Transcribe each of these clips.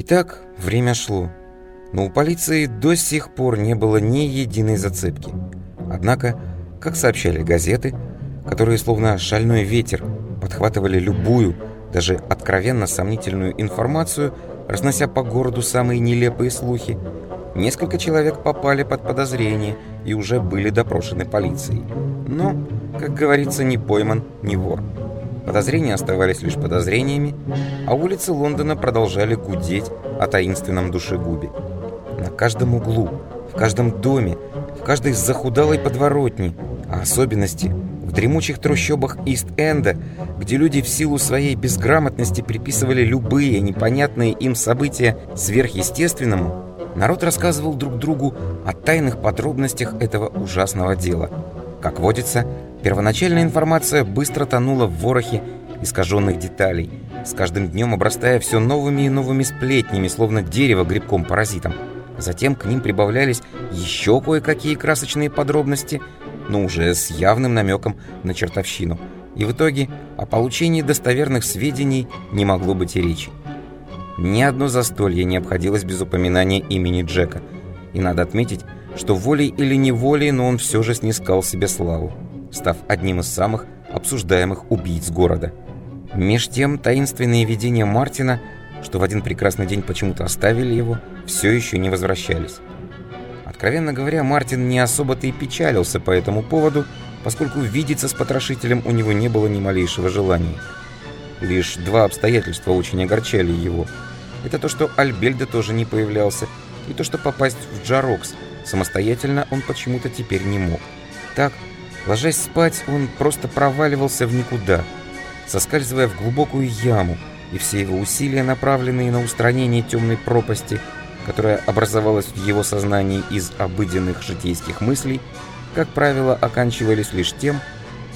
Итак, время шло. Но у полиции до сих пор не было ни единой зацепки. Однако, как сообщали газеты, которые словно шальной ветер подхватывали любую, даже откровенно сомнительную информацию, разнося по городу самые нелепые слухи, несколько человек попали под подозрение и уже были допрошены полицией. Но, как говорится, не пойман, не вор. Подозрения оставались лишь подозрениями, а улицы Лондона продолжали гудеть о таинственном душегубе. На каждом углу, в каждом доме, в каждой захудалой подворотне, а особенности в дремучих трущобах Ист-Энда, где люди в силу своей безграмотности приписывали любые непонятные им события сверхъестественному, народ рассказывал друг другу о тайных подробностях этого ужасного дела. Как водится, Первоначальная информация быстро тонула в ворохе искаженных деталей, с каждым днем обрастая все новыми и новыми сплетнями, словно дерево грибком-паразитом. Затем к ним прибавлялись еще кое-какие красочные подробности, но уже с явным намеком на чертовщину. И в итоге о получении достоверных сведений не могло быть и речи. Ни одно застолье не обходилось без упоминания имени Джека. И надо отметить, что волей или неволей, но он все же снискал себе славу став одним из самых обсуждаемых убийц города. Меж тем, таинственные видения Мартина, что в один прекрасный день почему-то оставили его, все еще не возвращались. Откровенно говоря, Мартин не особо-то и печалился по этому поводу, поскольку видеться с потрошителем у него не было ни малейшего желания. Лишь два обстоятельства очень огорчали его. Это то, что Альбельда тоже не появлялся, и то, что попасть в Джарокс самостоятельно он почему-то теперь не мог. Так, Ложась спать, он просто проваливался в никуда, соскальзывая в глубокую яму, и все его усилия, направленные на устранение темной пропасти, которая образовалась в его сознании из обыденных житейских мыслей, как правило, оканчивались лишь тем,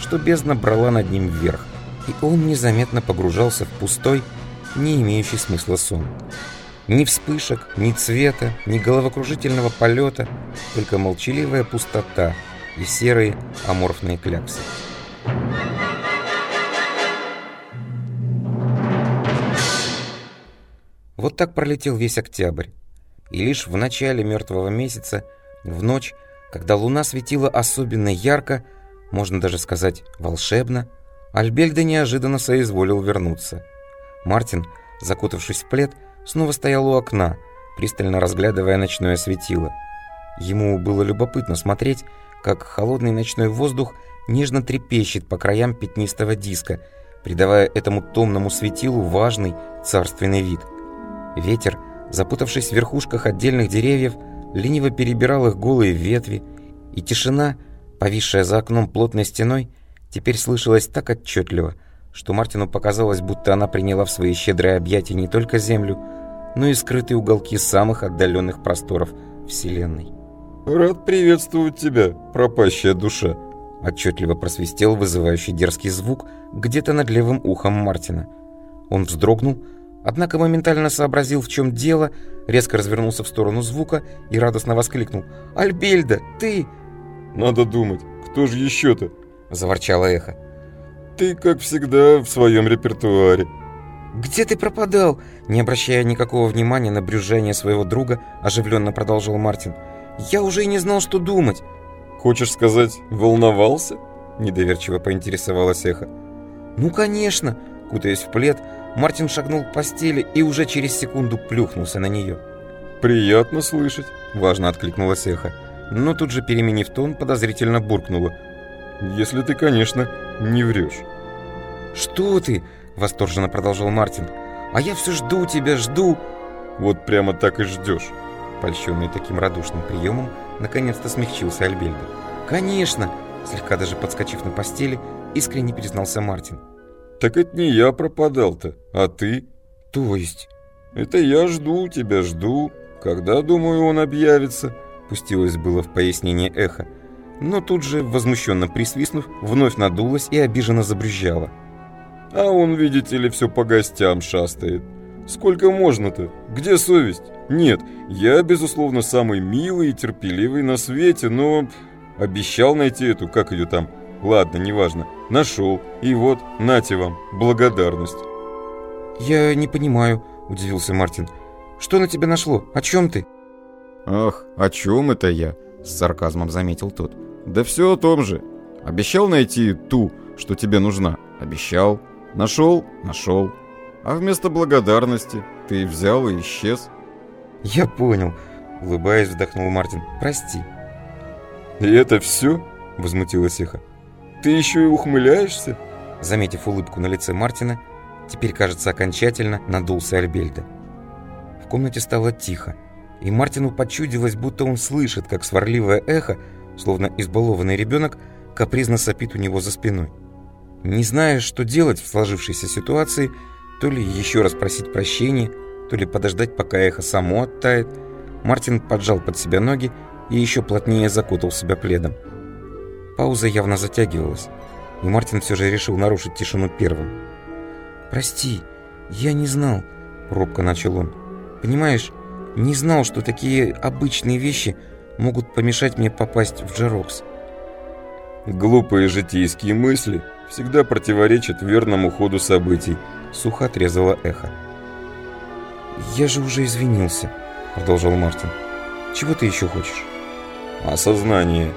что бездна брала над ним вверх, и он незаметно погружался в пустой, не имеющий смысла сон. Ни вспышек, ни цвета, ни головокружительного полета, только молчаливая пустота — и серые аморфные кляксы. Вот так пролетел весь октябрь. И лишь в начале мертвого месяца, в ночь, когда луна светила особенно ярко, можно даже сказать волшебно, Альбельда неожиданно соизволил вернуться. Мартин, закутавшись в плед, снова стоял у окна, пристально разглядывая ночное светило. Ему было любопытно смотреть, как холодный ночной воздух нежно трепещет по краям пятнистого диска, придавая этому томному светилу важный царственный вид. Ветер, запутавшись в верхушках отдельных деревьев, лениво перебирал их голые ветви, и тишина, повисшая за окном плотной стеной, теперь слышалась так отчетливо, что Мартину показалось, будто она приняла в свои щедрые объятия не только Землю, но и скрытые уголки самых отдаленных просторов Вселенной. «Рад приветствовать тебя, пропащая душа!» Отчетливо просвистел вызывающий дерзкий звук где-то над левым ухом Мартина. Он вздрогнул, однако моментально сообразил, в чем дело, резко развернулся в сторону звука и радостно воскликнул. «Альбельда, ты...» «Надо думать, кто же еще-то?» — заворчало эхо. «Ты, как всегда, в своем репертуаре». «Где ты пропадал?» Не обращая никакого внимания на брюзжание своего друга, оживленно продолжил Мартин. Я уже и не знал, что думать. Хочешь сказать, волновался? Недоверчиво поинтересовалась Эхо. Ну, конечно. Кутаясь в плед, Мартин шагнул к постели и уже через секунду плюхнулся на нее. «Приятно слышать», — важно откликнулась Эхо. Но тут же, переменив тон, подозрительно буркнула. «Если ты, конечно, не врешь». «Что ты?» — восторженно продолжал Мартин. «А я все жду тебя, жду». «Вот прямо так и ждешь». Польщенный таким радушным приемом, наконец-то смягчился Альбельда. «Конечно!» Слегка даже подскочив на постели, искренне признался Мартин. «Так это не я пропадал-то, а ты?» «То есть?» «Это я жду тебя, жду. Когда, думаю, он объявится?» Пустилось было в пояснение эхо. Но тут же, возмущенно присвистнув, вновь надулась и обиженно забрюзжала. «А он, видите ли, все по гостям шастает. Сколько можно-то? Где совесть? Нет, я, безусловно, самый милый и терпеливый на свете, но... Обещал найти эту, как ее там? Ладно, неважно. Нашел. И вот, нате вам, благодарность. «Я не понимаю», — удивился Мартин. Что на тебя нашло? О чем ты?» «Ах, о чем это я?» — с сарказмом заметил тот. «Да все о том же. Обещал найти ту, что тебе нужна. Обещал. Нашел? Нашел. А вместо благодарности ты взял и исчез». «Я понял», — улыбаясь, вздохнул Мартин. «Прости». «И это все?» — возмутилась Эхо. «Ты еще и ухмыляешься?» Заметив улыбку на лице Мартина, теперь, кажется, окончательно надулся Альбельда. В комнате стало тихо, и Мартину почудилось, будто он слышит, как сварливое эхо, словно избалованный ребенок, капризно сопит у него за спиной. Не зная, что делать в сложившейся ситуации, то ли еще раз просить прощения, то ли подождать, пока эхо само оттает, Мартин поджал под себя ноги и еще плотнее закутал себя пледом. Пауза явно затягивалась, и Мартин все же решил нарушить тишину первым. «Прости, я не знал», — робко начал он. «Понимаешь, не знал, что такие обычные вещи могут помешать мне попасть в Джерокс». «Глупые житейские мысли всегда противоречат верному ходу событий», — сухо отрезало эхо. «Я же уже извинился», — продолжал Мартин. «Чего ты еще хочешь?» «Осознание».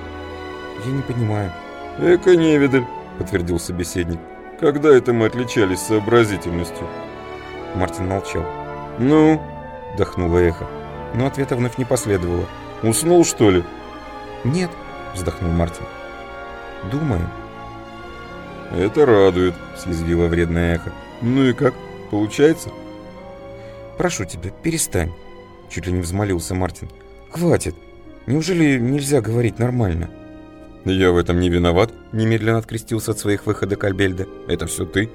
«Я не понимаю». «Эко невидаль», — подтвердил собеседник. «Когда это мы отличались сообразительностью?» Мартин молчал. «Ну?» — вдохнуло эхо. Но ответа вновь не последовало. «Уснул, что ли?» «Нет», — вздохнул Мартин. «Думаю». «Это радует», — съязвило вредное эхо. «Ну и как? Получается?» «Прошу тебя, перестань», — чуть ли не взмолился Мартин. «Хватит. Неужели нельзя говорить нормально?» «Я в этом не виноват», — немедленно открестился от своих выходок Альбельда. «Это все ты».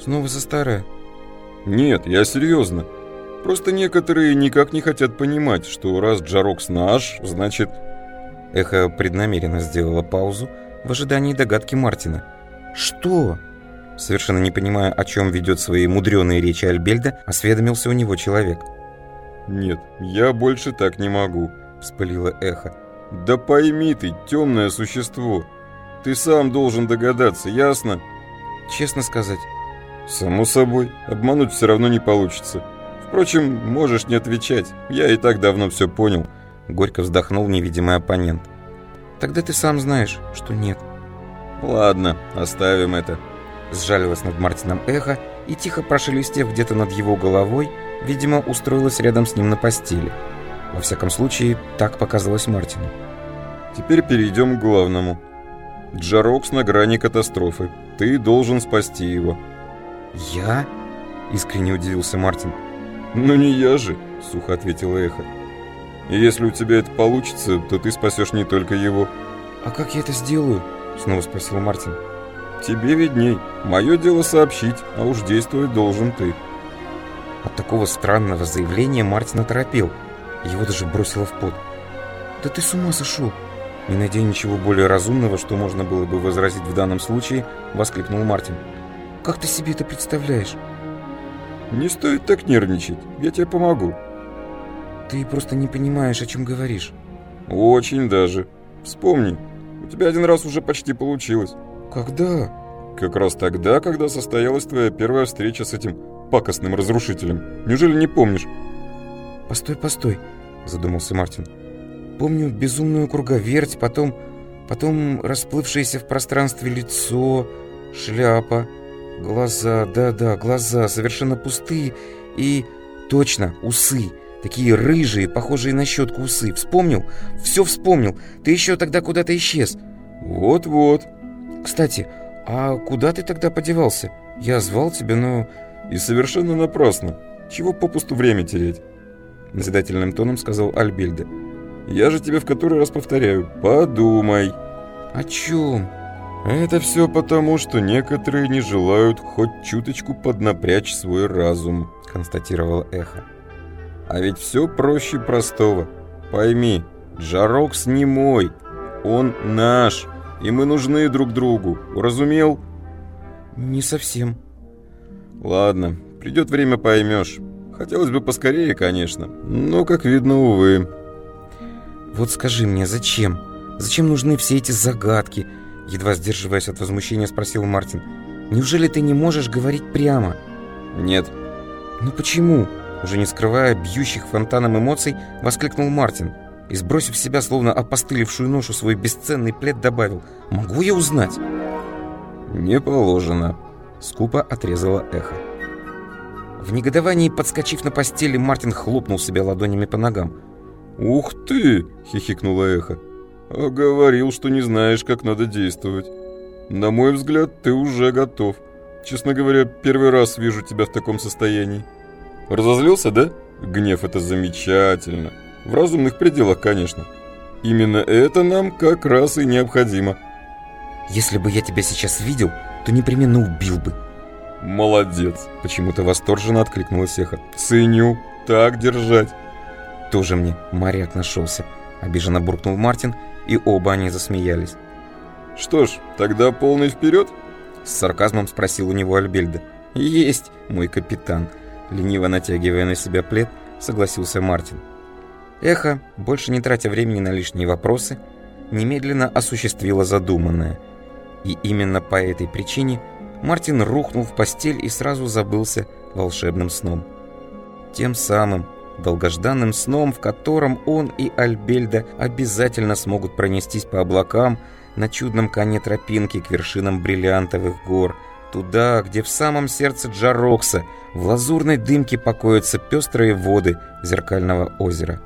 «Снова за старое?» «Нет, я серьезно. Просто некоторые никак не хотят понимать, что раз Джарокс наш, значит...» Эхо преднамеренно сделала паузу в ожидании догадки Мартина. «Что?» Совершенно не понимая, о чем ведет свои мудреные речи Альбельда, осведомился у него человек. «Нет, я больше так не могу», — вспылило эхо. «Да пойми ты, темное существо. Ты сам должен догадаться, ясно?» «Честно сказать». «Само собой, обмануть все равно не получится. Впрочем, можешь не отвечать, я и так давно все понял». Горько вздохнул невидимый оппонент. «Тогда ты сам знаешь, что нет». «Ладно, оставим это», сжалилась над Мартином эхо и, тихо прошелестев где-то над его головой, видимо, устроилась рядом с ним на постели. Во всяком случае, так показалось Мартину. «Теперь перейдем к главному. Джарокс на грани катастрофы. Ты должен спасти его». «Я?» — искренне удивился Мартин. «Ну не я же», — сухо ответила Эхо. «И если у тебя это получится, то ты спасешь не только его». «А как я это сделаю?» — снова спросил Мартин. Тебе видней. Мое дело сообщить, а уж действовать должен ты. От такого странного заявления Мартин оторопел. Его даже бросило в пот. «Да ты с ума сошел!» Не найдя ничего более разумного, что можно было бы возразить в данном случае, воскликнул Мартин. «Как ты себе это представляешь?» «Не стоит так нервничать. Я тебе помогу». «Ты просто не понимаешь, о чем говоришь». «Очень даже. Вспомни, у тебя один раз уже почти получилось». «Когда?» «Как раз тогда, когда состоялась твоя первая встреча с этим пакостным разрушителем. Неужели не помнишь?» «Постой, постой», — задумался Мартин. «Помню безумную круговерть, потом... потом расплывшееся в пространстве лицо, шляпа, глаза, да-да, глаза, совершенно пустые и... точно, усы». Такие рыжие, похожие на щетку усы. Вспомнил? Все вспомнил. Ты еще тогда куда-то исчез. Вот-вот. Кстати, а куда ты тогда подевался? Я звал тебя, но... И совершенно напрасно. Чего попусту время терять? Назидательным тоном сказал Альбельда. Я же тебе в который раз повторяю, подумай. О чем? Это все потому, что некоторые не желают хоть чуточку поднапрячь свой разум, констатировал Эхо. А ведь все проще простого. Пойми, Джарокс не мой, он наш и мы нужны друг другу. Уразумел?» «Не совсем». «Ладно, придет время, поймешь. Хотелось бы поскорее, конечно, но, как видно, увы». «Вот скажи мне, зачем? Зачем нужны все эти загадки?» Едва сдерживаясь от возмущения, спросил Мартин. «Неужели ты не можешь говорить прямо?» «Нет». «Ну почему?» Уже не скрывая бьющих фонтаном эмоций, воскликнул Мартин и, сбросив себя словно опостылевшую ношу свой бесценный плед, добавил «Могу я узнать?» «Не положено», — скупо отрезала эхо. В негодовании, подскочив на постели, Мартин хлопнул себя ладонями по ногам. «Ух ты!» — хихикнула эхо. «А говорил, что не знаешь, как надо действовать. На мой взгляд, ты уже готов. Честно говоря, первый раз вижу тебя в таком состоянии. Разозлился, да? Гнев — это замечательно. В разумных пределах, конечно. Именно это нам как раз и необходимо. Если бы я тебя сейчас видел, то непременно убил бы. Молодец, почему-то восторженно откликнулась Эхо. Ценю, так держать. Тоже мне моряк нашелся. Обиженно буркнул Мартин, и оба они засмеялись. Что ж, тогда полный вперед? С сарказмом спросил у него Альбельда. Есть, мой капитан. Лениво натягивая на себя плед, согласился Мартин. Эхо, больше не тратя времени на лишние вопросы, немедленно осуществило задуманное. И именно по этой причине Мартин рухнул в постель и сразу забылся волшебным сном. Тем самым долгожданным сном, в котором он и Альбельда обязательно смогут пронестись по облакам на чудном коне тропинки к вершинам бриллиантовых гор, туда, где в самом сердце Джарокса в лазурной дымке покоятся пестрые воды зеркального озера.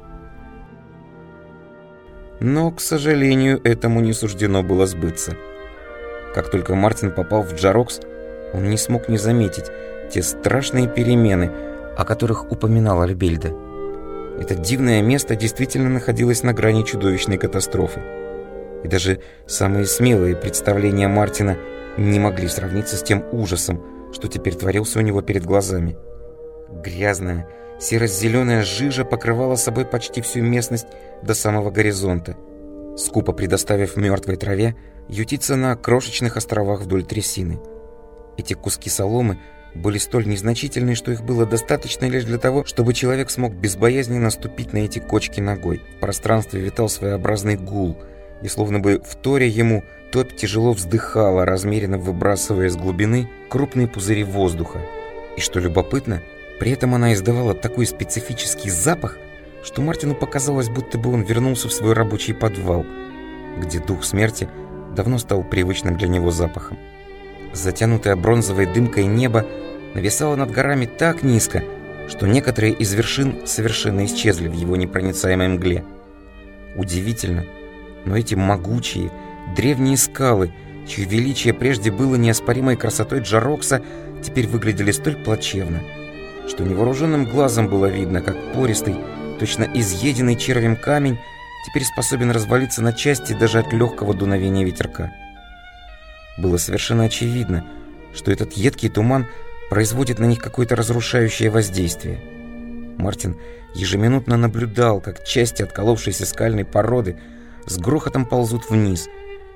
Но, к сожалению, этому не суждено было сбыться. Как только Мартин попал в Джарокс, он не смог не заметить те страшные перемены, о которых упоминал Альбельда. Это дивное место действительно находилось на грани чудовищной катастрофы. И даже самые смелые представления Мартина не могли сравниться с тем ужасом, что теперь творился у него перед глазами. Грязная, Серо-зеленая жижа покрывала собой почти всю местность до самого горизонта, скупо предоставив мертвой траве ютиться на крошечных островах вдоль трясины. Эти куски соломы были столь незначительны, что их было достаточно лишь для того, чтобы человек смог безбоязненно ступить на эти кочки ногой. В пространстве витал своеобразный гул, и словно бы вторя ему, топь тяжело вздыхала, размеренно выбрасывая из глубины крупные пузыри воздуха. И что любопытно – при этом она издавала такой специфический запах, что Мартину показалось, будто бы он вернулся в свой рабочий подвал, где дух смерти давно стал привычным для него запахом. Затянутое бронзовой дымкой небо нависало над горами так низко, что некоторые из вершин совершенно исчезли в его непроницаемой мгле. Удивительно, но эти могучие, древние скалы, чье величие прежде было неоспоримой красотой Джарокса, теперь выглядели столь плачевно – что невооруженным глазом было видно, как пористый, точно изъеденный червем камень теперь способен развалиться на части даже от легкого дуновения ветерка. Было совершенно очевидно, что этот едкий туман производит на них какое-то разрушающее воздействие. Мартин ежеминутно наблюдал, как части отколовшейся скальной породы с грохотом ползут вниз,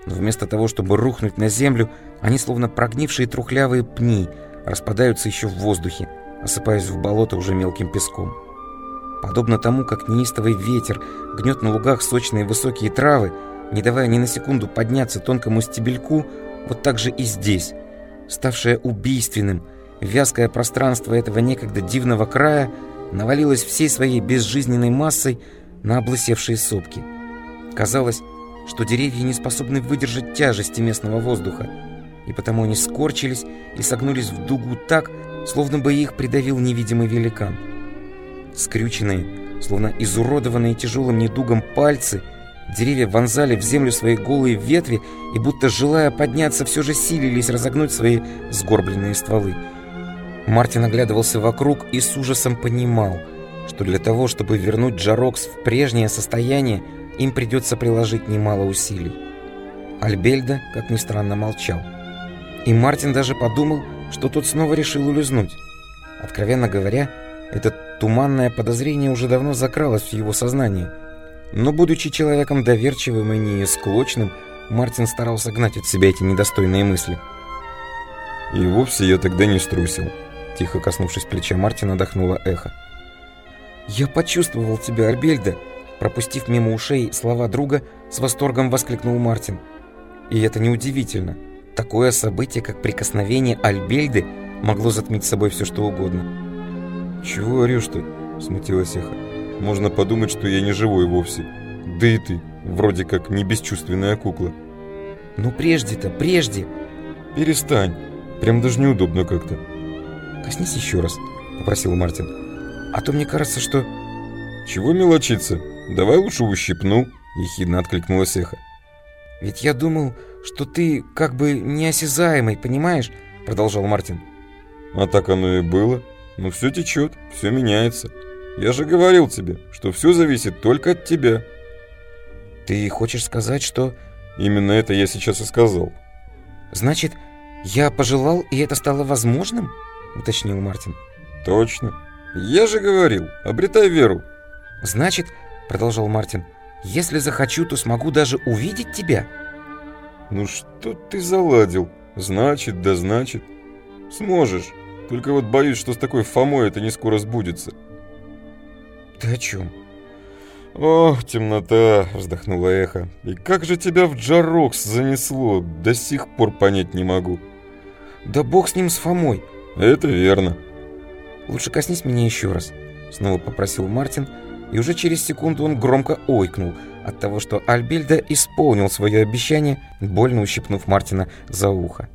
но вместо того, чтобы рухнуть на землю, они, словно прогнившие трухлявые пни, распадаются еще в воздухе, осыпаясь в болото уже мелким песком. Подобно тому, как неистовый ветер гнет на лугах сочные высокие травы, не давая ни на секунду подняться тонкому стебельку, вот так же и здесь, ставшее убийственным, вязкое пространство этого некогда дивного края навалилось всей своей безжизненной массой на облысевшие сопки. Казалось, что деревья не способны выдержать тяжести местного воздуха, и потому они скорчились и согнулись в дугу так, словно бы их придавил невидимый великан. Скрюченные, словно изуродованные тяжелым недугом пальцы, деревья вонзали в землю свои голые ветви и, будто желая подняться, все же силились разогнуть свои сгорбленные стволы. Мартин оглядывался вокруг и с ужасом понимал, что для того, чтобы вернуть Джарокс в прежнее состояние, им придется приложить немало усилий. Альбельда, как ни странно, молчал. И Мартин даже подумал, что тот снова решил улизнуть. Откровенно говоря, это туманное подозрение уже давно закралось в его сознание. Но, будучи человеком доверчивым и не склочным, Мартин старался гнать от себя эти недостойные мысли. «И вовсе я тогда не струсил», — тихо коснувшись плеча Мартина, дохнуло эхо. «Я почувствовал тебя, Арбельда!» Пропустив мимо ушей слова друга, с восторгом воскликнул Мартин. «И это неудивительно. Такое событие, как прикосновение Альбельды, могло затмить собой все что угодно. «Чего орешь-то?» — смутилась Эхо. «Можно подумать, что я не живой вовсе. Да и ты, вроде как не бесчувственная кукла». «Ну прежде-то, прежде!» «Перестань, прям даже неудобно как-то». «Коснись еще раз», — попросил Мартин. «А то мне кажется, что...» «Чего мелочиться? Давай лучше ущипну», — ехидно откликнулась Эхо. «Ведь я думал, что ты как бы неосязаемый, понимаешь?» — продолжал Мартин. «А так оно и было. Но все течет, все меняется. Я же говорил тебе, что все зависит только от тебя». «Ты хочешь сказать, что...» «Именно это я сейчас и сказал». «Значит, я пожелал, и это стало возможным?» — уточнил Мартин. «Точно. Я же говорил, обретай веру». «Значит, — продолжал Мартин, — если захочу, то смогу даже увидеть тебя?» «Ну что ты заладил? Значит, да значит. Сможешь. Только вот боюсь, что с такой Фомой это не скоро сбудется». «Ты о чем?» «Ох, темнота!» — вздохнула эхо. «И как же тебя в Джарокс занесло? До сих пор понять не могу». «Да бог с ним, с Фомой!» «Это верно». «Лучше коснись меня еще раз», — снова попросил Мартин, и уже через секунду он громко ойкнул от того, что Альбельда исполнил свое обещание, больно ущипнув Мартина за ухо.